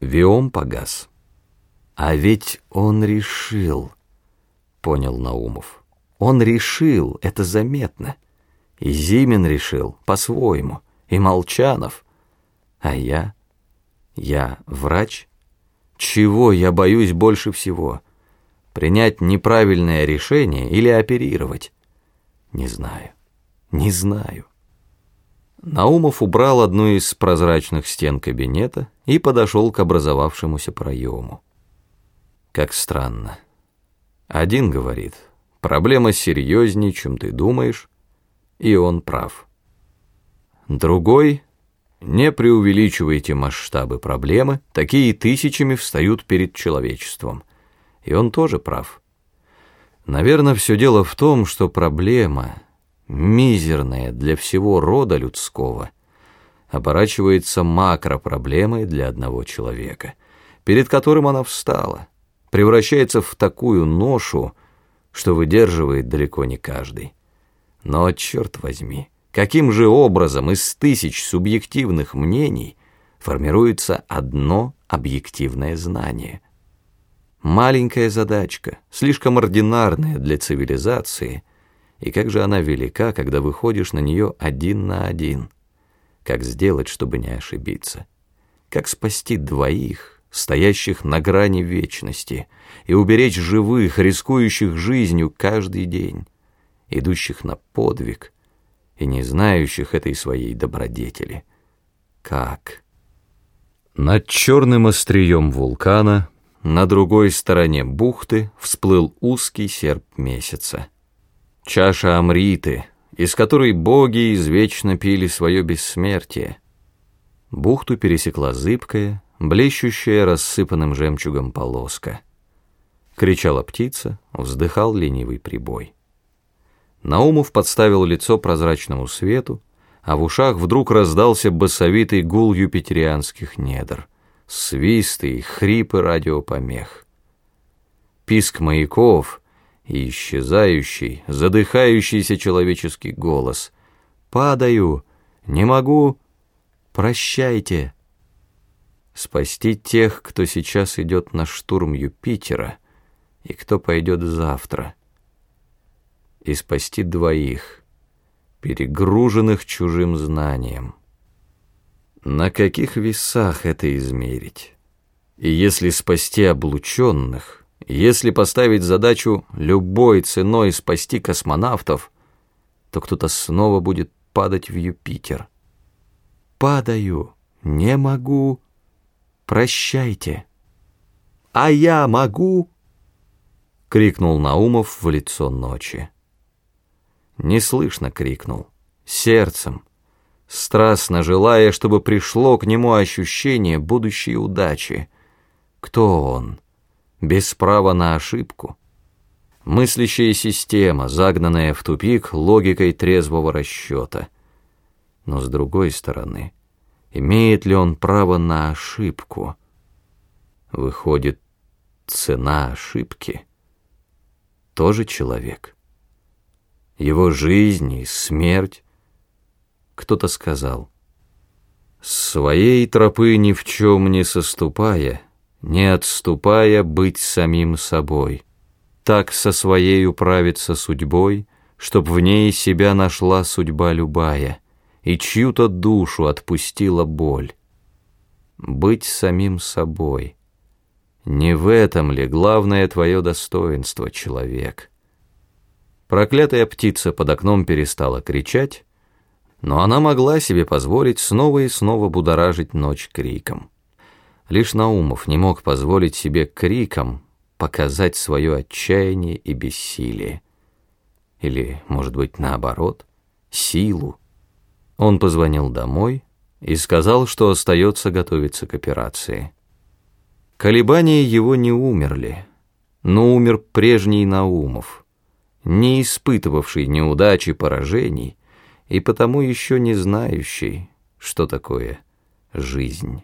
Виом погас. А ведь он решил, понял Наумов. Он решил, это заметно. И Зимин решил, по-своему, и Молчанов. А я? Я врач? Чего я боюсь больше всего? Принять неправильное решение или оперировать? Не знаю, не знаю. Наумов убрал одну из прозрачных стен кабинета и подошел к образовавшемуся проему. Как странно. Один говорит, проблема серьезнее, чем ты думаешь, и он прав. Другой, не преувеличивайте масштабы проблемы, такие тысячами встают перед человечеством. И он тоже прав. Наверное, все дело в том, что проблема — мизерная для всего рода людского, оборачивается макропроблемой для одного человека, перед которым она встала, превращается в такую ношу, что выдерживает далеко не каждый. Но, черт возьми, каким же образом из тысяч субъективных мнений формируется одно объективное знание? Маленькая задачка, слишком ординарная для цивилизации – и как же она велика, когда выходишь на нее один на один. Как сделать, чтобы не ошибиться? Как спасти двоих, стоящих на грани вечности, и уберечь живых, рискующих жизнью каждый день, идущих на подвиг и не знающих этой своей добродетели? Как? Над черным острием вулкана на другой стороне бухты всплыл узкий серп месяца чаша Амриты, из которой боги извечно пили свое бессмертие. Бухту пересекла зыбкая, блещущая рассыпанным жемчугом полоска. Кричала птица, вздыхал ленивый прибой. Наумов подставил лицо прозрачному свету, а в ушах вдруг раздался басовитый гул юпитерианских недр, свисты и хрипы радиопомех. Писк маяков — и исчезающий, задыхающийся человеческий голос. «Падаю! Не могу! Прощайте!» Спасти тех, кто сейчас идет на штурм Юпитера, и кто пойдет завтра. И спасти двоих, перегруженных чужим знанием. На каких весах это измерить? И если спасти облученных, если поставить задачу любой ценой спасти космонавтов, то кто-то снова будет падать в Юпитер. Падаю, не могу, прощайте. А я могу, крикнул Наумов в лицо ночи. Неслышно крикнул, сердцем, страстно желая, чтобы пришло к нему ощущение будущей удачи. Кто он? Без права на ошибку. Мыслящая система, загнанная в тупик логикой трезвого расчета. Но с другой стороны, имеет ли он право на ошибку? Выходит, цена ошибки тоже человек. Его жизнь и смерть, кто-то сказал, «Своей тропы ни в чем не соступая, не отступая быть самим собой, так со своей управиться судьбой, чтоб в ней себя нашла судьба любая и чью-то душу отпустила боль. Быть самим собой. Не в этом ли главное твое достоинство, человек? Проклятая птица под окном перестала кричать, но она могла себе позволить снова и снова будоражить ночь криком. Лишь Наумов не мог позволить себе криком показать свое отчаяние и бессилие. Или, может быть, наоборот, силу. Он позвонил домой и сказал, что остается готовиться к операции. Колебания его не умерли, но умер прежний Наумов, не испытывавший неудачи поражений и потому еще не знающий, что такое жизнь.